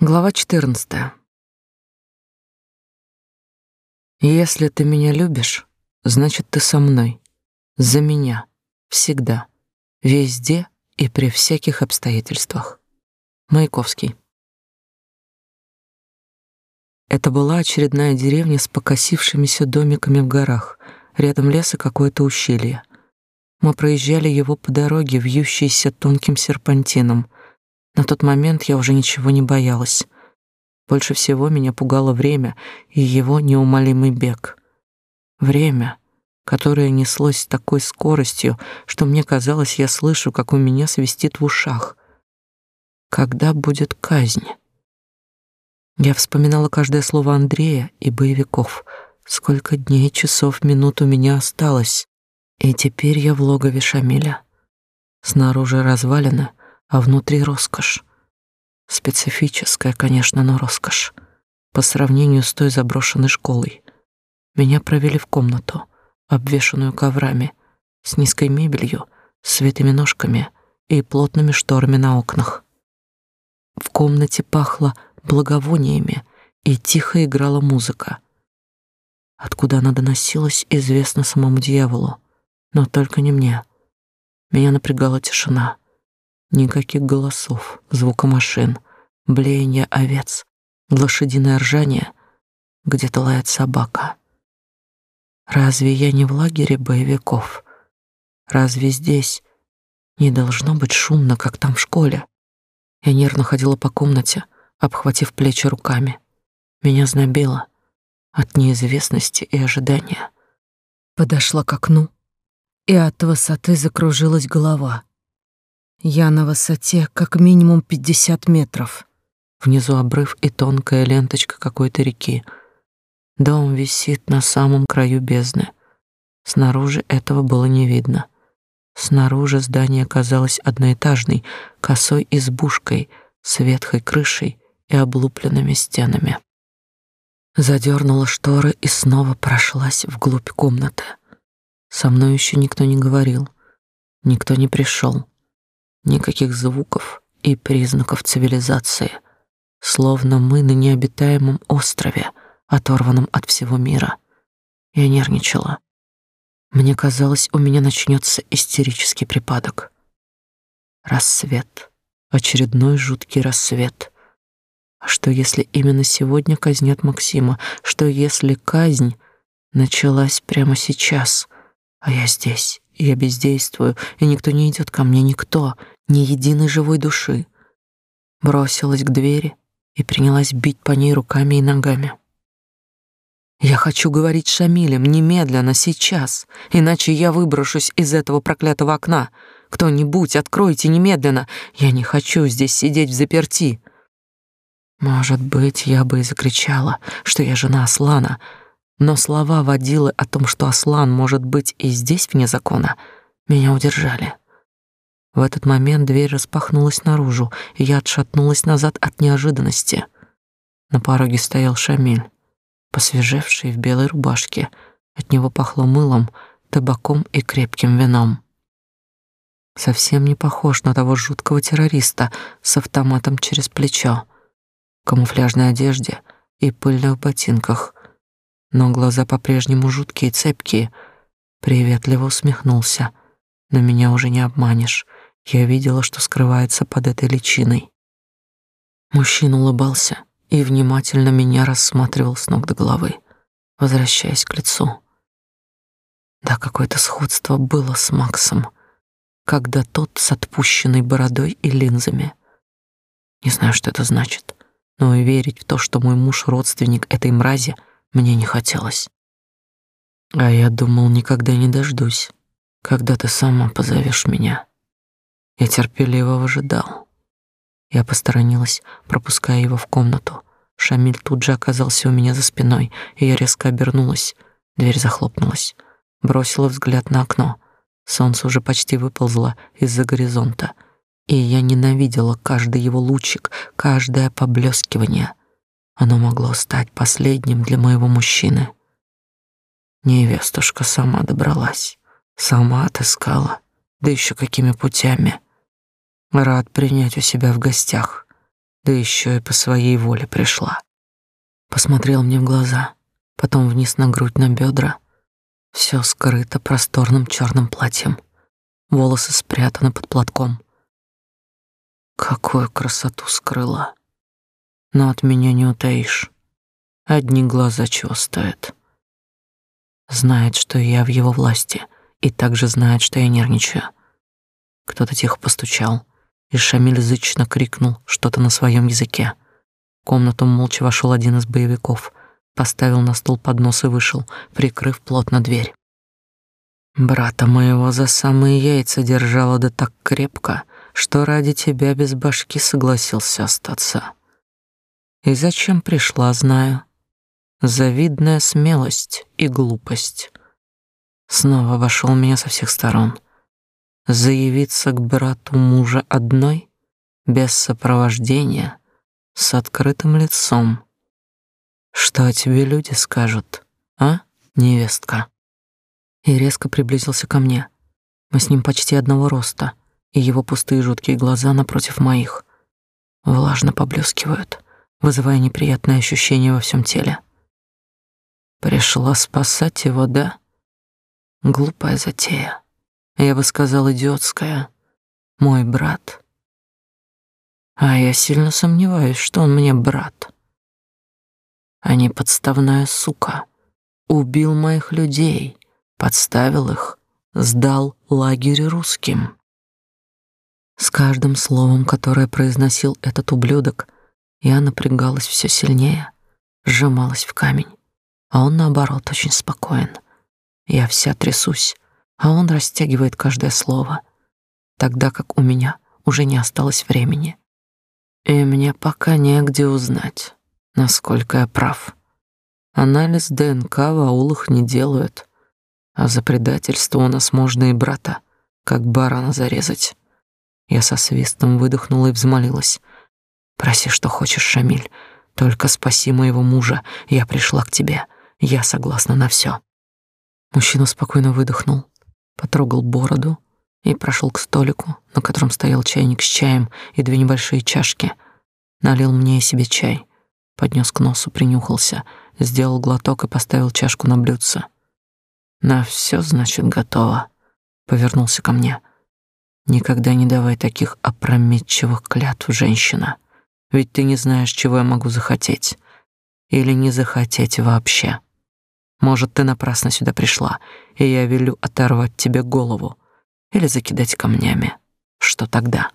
Глава 14. Если ты меня любишь, значит, ты со мной. За меня. Всегда. Везде и при всяких обстоятельствах. Маяковский. Это была очередная деревня с покосившимися домиками в горах. Рядом лес и какое-то ущелье. Мы проезжали его по дороге, вьющейся тонким серпантином. На тот момент я уже ничего не боялась. Больше всего меня пугало время и его неумолимый бег. Время, которое неслось с такой скоростью, что мне казалось, я слышу, как у меня свистит в ушах. Когда будет казнь? Я вспоминала каждое слово Андрея и боевиков. Сколько дней, часов, минут у меня осталось. И теперь я в логове Шамиля. Снаружи развалины — а внутри роскошь. Специфическая, конечно, но роскошь. По сравнению с той заброшенной школой. Меня провели в комнату, обвешанную коврами, с низкой мебелью, святыми ножками и плотными шторами на окнах. В комнате пахло благовониями, и тихо играла музыка. Откуда она доносилась, известно самому дьяволу, но только не мне. Меня напрягала тишина. Никаких голосов, звука машин, блеяние овец, лошадиное ржание. Где-то лает собака. Разве я не в лагере боевиков? Разве здесь не должно быть шумно, как там в школе? Я нервно ходила по комнате, обхватив плечи руками. Меня знобило от неизвестности и ожидания. Подошла к окну, и от высоты закружилась голова. Я на высоте как минимум 50 метров. Внизу обрыв и тонкая ленточка какой-то реки. Дом висит на самом краю бездны. Снаружи этого было не видно. Снаружи здание казалось одноэтажной, косой избушкой с ветхой крышей и облупленными стенами. Задернула шторы и снова прошлась вглубь комнаты. Со мной еще никто не говорил, никто не пришел. Никаких звуков и признаков цивилизации, словно мы на необитаемом острове, оторванном от всего мира. Я нервничала. Мне казалось, у меня начнется истерический припадок. Рассвет. Очередной жуткий рассвет. А что если именно сегодня казнят Максима? Что если казнь началась прямо сейчас, а я здесь? Я бездействую, и никто не идет ко мне, никто, ни единой живой души. Бросилась к двери и принялась бить по ней руками и ногами. Я хочу говорить с Шамилем немедленно, сейчас, иначе я выброшусь из этого проклятого окна. Кто-нибудь, откройте немедленно. Я не хочу здесь сидеть в заперти. Может быть, я бы и закричала, что я жена Аслана, но слова водилы о том, что Аслан может быть и здесь вне закона, меня удержали. В этот момент дверь распахнулась наружу, и я отшатнулась назад от неожиданности. На пороге стоял Шамиль, посвежевший в белой рубашке. От него пахло мылом, табаком и крепким вином. Совсем не похож на того жуткого террориста с автоматом через плечо, в камуфляжной одежде и пыльных ботинках — но глаза по-прежнему жуткие, цепкие. Приветливо усмехнулся. Но меня уже не обманешь. Я видела, что скрывается под этой личиной. Мужчина улыбался и внимательно меня рассматривал с ног до головы, возвращаясь к лицу. Да, какое-то сходство было с Максом, когда тот с отпущенной бородой и линзами. Не знаю, что это значит, но и верить в то, что мой муж родственник этой мрази — мне не хотелось. А я думал, никогда не дождусь, когда ты сама позовешь меня. Я терпеливо ожидал. Я посторонилась, пропуская его в комнату. Шамиль тут же оказался у меня за спиной, и я резко обернулась. Дверь захлопнулась. Бросила взгляд на окно. Солнце уже почти выползло из-за горизонта, и я ненавидела каждый его лучик, каждое поблескивание — оно могло стать последним для моего мужчины. Невестушка сама добралась, сама отыскала, да еще какими путями. Рад принять у себя в гостях. да еще и по своей воле пришла. Посмотрел мне в глаза, потом вниз на грудь, на бедра. Все скрыто просторным черным платьем. Волосы спрятаны под платком. Какую красоту скрыла. Но от меня не утаишь. Одни глаза чего стоят. Знает, что я в его власти, и также знает, что я нервничаю. Кто-то тихо постучал, и Шамиль зычно крикнул что-то на своем языке. В комнату молча вошел один из боевиков, поставил на стол поднос и вышел, прикрыв плотно дверь. Брата моего за самые яйца держала да так крепко, что ради тебя без башки согласился остаться. И зачем пришла, знаю. Завидная смелость и глупость. Снова вошел меня со всех сторон. Заявиться к брату мужа одной, без сопровождения, с открытым лицом. Что о тебе люди скажут, а, невестка? И резко приблизился ко мне. Мы с ним почти одного роста, и его пустые жуткие глаза напротив моих влажно поблескивают, вызывая неприятное ощущение во всем теле. Пришла спасать его, да? Глупая затея. Я бы сказал, идиотская. Мой брат. А я сильно сомневаюсь, что он мне брат. А не подставная сука. Убил моих людей, подставил их, сдал лагерь русским. С каждым словом, которое произносил этот ублюдок, я напрягалась все сильнее, сжималась в камень а он, наоборот, очень спокоен. Я вся трясусь, а он растягивает каждое слово, тогда как у меня уже не осталось времени. И мне пока негде узнать, насколько я прав. Анализ ДНК в аулах не делают, а за предательство у нас можно и брата, как барана зарезать. Я со свистом выдохнула и взмолилась. «Проси, что хочешь, Шамиль, только спаси моего мужа, я пришла к тебе. Я согласна на все. Мужчина спокойно выдохнул, потрогал бороду и прошел к столику, на котором стоял чайник с чаем и две небольшие чашки. Налил мне и себе чай, поднес к носу, принюхался, сделал глоток и поставил чашку на блюдце. На все, значит, готово. Повернулся ко мне. Никогда не давай таких опрометчивых клятв, женщина. Ведь ты не знаешь, чего я могу захотеть или не захотеть вообще. Может, ты напрасно сюда пришла, и я велю оторвать тебе голову или закидать камнями. Что тогда?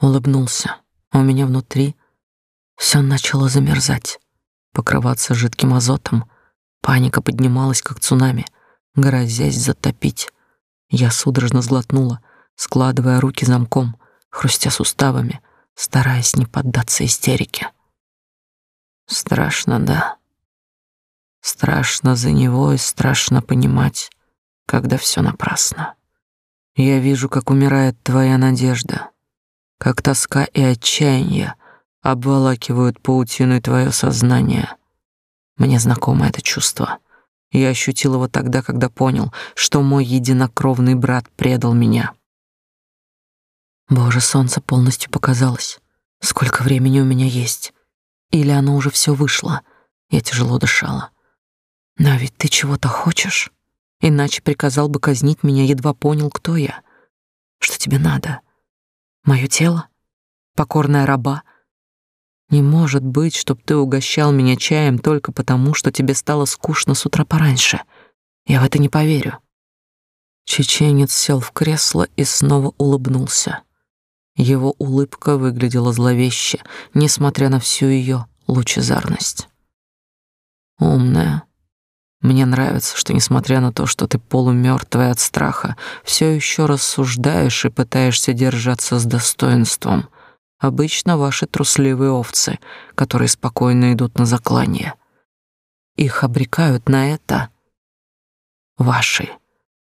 Улыбнулся. У меня внутри все начало замерзать, покрываться жидким азотом. Паника поднималась, как цунами, грозясь затопить. Я судорожно сглотнула, складывая руки замком, хрустя суставами, стараясь не поддаться истерике. Страшно, да. Страшно за него и страшно понимать, когда все напрасно. Я вижу, как умирает твоя надежда, как тоска и отчаяние обволакивают паутиной твое сознание. Мне знакомо это чувство. Я ощутил его тогда, когда понял, что мой единокровный брат предал меня. Боже, солнце полностью показалось. Сколько времени у меня есть? Или оно уже все вышло? Я тяжело дышала. Но ведь ты чего-то хочешь, иначе приказал бы казнить меня, едва понял, кто я. Что тебе надо? Мое тело? Покорная раба? Не может быть, чтоб ты угощал меня чаем только потому, что тебе стало скучно с утра пораньше. Я в это не поверю. Чеченец сел в кресло и снова улыбнулся. Его улыбка выглядела зловеще, несмотря на всю ее лучезарность. Умная, мне нравится, что несмотря на то, что ты полумертвая от страха, все еще рассуждаешь и пытаешься держаться с достоинством. Обычно ваши трусливые овцы, которые спокойно идут на заклание. Их обрекают на это ваши.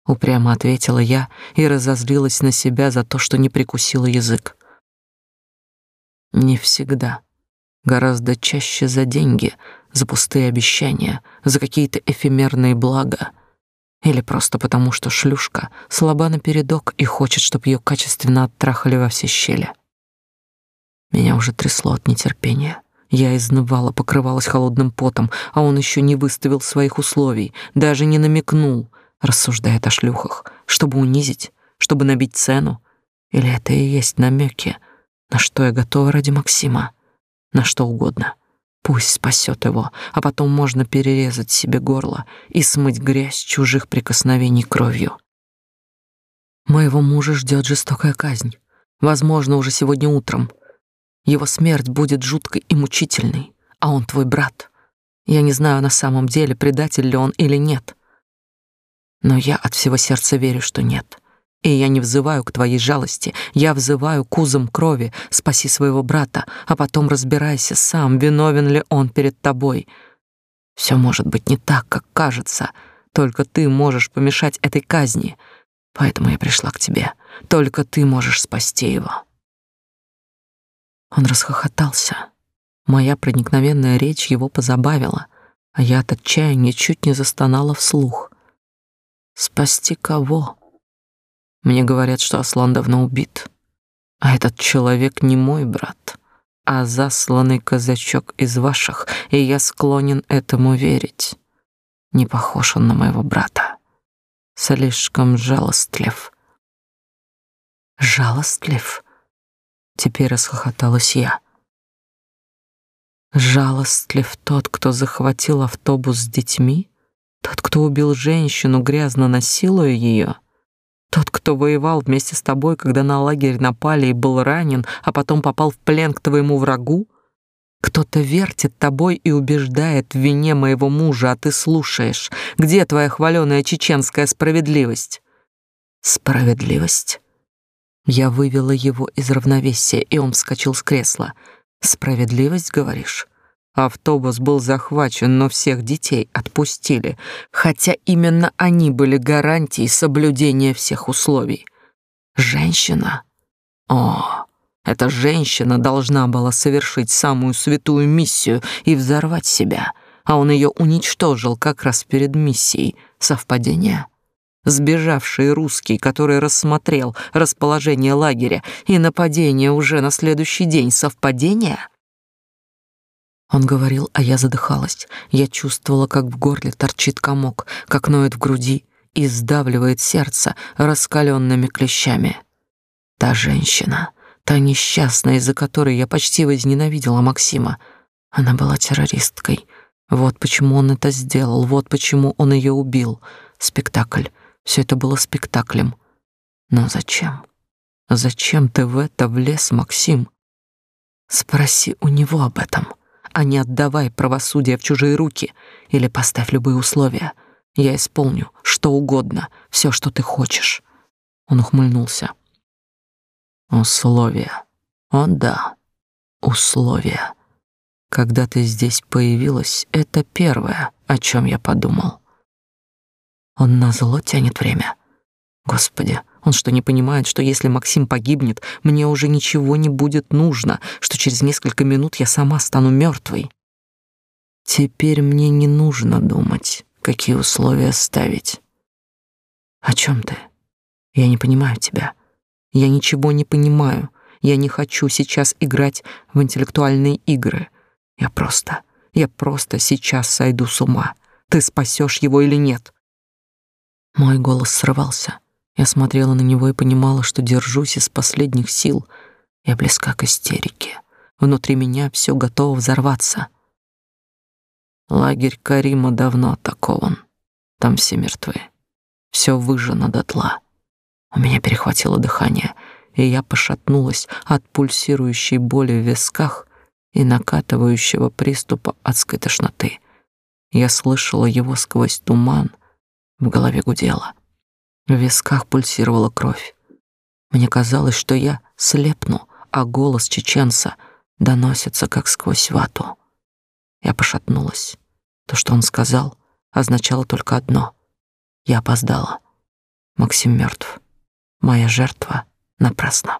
Упрямо ответила я и разозлилась на себя за то, что не прикусила язык. Не всегда. Гораздо чаще за деньги — за пустые обещания, за какие-то эфемерные блага, или просто потому, что шлюшка слаба напередок и хочет, чтобы ее качественно оттрахали во все щели. Меня уже трясло от нетерпения. Я изнывала, покрывалась холодным потом, а он еще не выставил своих условий, даже не намекнул, рассуждает о шлюхах, чтобы унизить, чтобы набить цену. Или это и есть намеки, на что я готова ради Максима, на что угодно. Пусть спасет его, а потом можно перерезать себе горло и смыть грязь чужих прикосновений кровью. Моего мужа ждет жестокая казнь, возможно, уже сегодня утром — его смерть будет жуткой и мучительной, а он твой брат. Я не знаю на самом деле, предатель ли он или нет. Но я от всего сердца верю, что нет. И я не взываю к твоей жалости, я взываю к узам крови, спаси своего брата, а потом разбирайся сам, виновен ли он перед тобой. Все может быть не так, как кажется, только ты можешь помешать этой казни. Поэтому я пришла к тебе. Только ты можешь спасти его. Он расхохотался. Моя проникновенная речь его позабавила, а я от отчаяния чуть не застонала вслух. Спасти кого? Мне говорят, что Аслан давно убит. А этот человек не мой брат, а засланный казачок из ваших, и я склонен этому верить. Не похож он на моего брата. Слишком жалостлив. Жалостлив? Теперь расхохоталась я. Жалостлив тот, кто захватил автобус с детьми? Тот, кто убил женщину, грязно насилуя ее? Тот, кто воевал вместе с тобой, когда на лагерь напали и был ранен, а потом попал в плен к твоему врагу? Кто-то вертит тобой и убеждает в вине моего мужа, а ты слушаешь. Где твоя хваленая чеченская справедливость? Справедливость? Я вывела его из равновесия, и он вскочил с кресла. «Справедливость, говоришь?» Автобус был захвачен, но всех детей отпустили, хотя именно они были гарантией соблюдения всех условий. Женщина? О, эта женщина должна была совершить самую святую миссию и взорвать себя, а он ее уничтожил как раз перед миссией. Совпадение? сбежавший русский, который рассмотрел расположение лагеря и нападение уже на следующий день, совпадение? Он говорил, а я задыхалась. Я чувствовала, как в горле торчит комок, как ноет в груди и сдавливает сердце раскаленными клещами. Та женщина, та несчастная, из-за которой я почти возненавидела Максима, она была террористкой. Вот почему он это сделал, вот почему он ее убил. Спектакль, все это было спектаклем. Но зачем? Зачем ты в это влез, Максим? Спроси у него об этом, а не отдавай правосудие в чужие руки или поставь любые условия. Я исполню что угодно, все, что ты хочешь. Он ухмыльнулся. Условия. О да, условия. Когда ты здесь появилась, это первое, о чем я подумал. Он назло тянет время. Господи, он что, не понимает, что если Максим погибнет, мне уже ничего не будет нужно, что через несколько минут я сама стану мертвой? Теперь мне не нужно думать, какие условия ставить. О чем ты? Я не понимаю тебя. Я ничего не понимаю. Я не хочу сейчас играть в интеллектуальные игры. Я просто, я просто сейчас сойду с ума. Ты спасешь его или нет? Мой голос срывался. Я смотрела на него и понимала, что держусь из последних сил. Я близка к истерике. Внутри меня все готово взорваться. Лагерь Карима давно атакован. Там все мертвы. Все выжжено дотла. У меня перехватило дыхание, и я пошатнулась от пульсирующей боли в висках и накатывающего приступа адской тошноты. Я слышала его сквозь туман — в голове гудело. В висках пульсировала кровь. Мне казалось, что я слепну, а голос чеченца доносится как сквозь вату. Я пошатнулась. То, что он сказал, означало только одно: я опоздала. Максим мертв. Моя жертва напрасна.